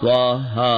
سواہا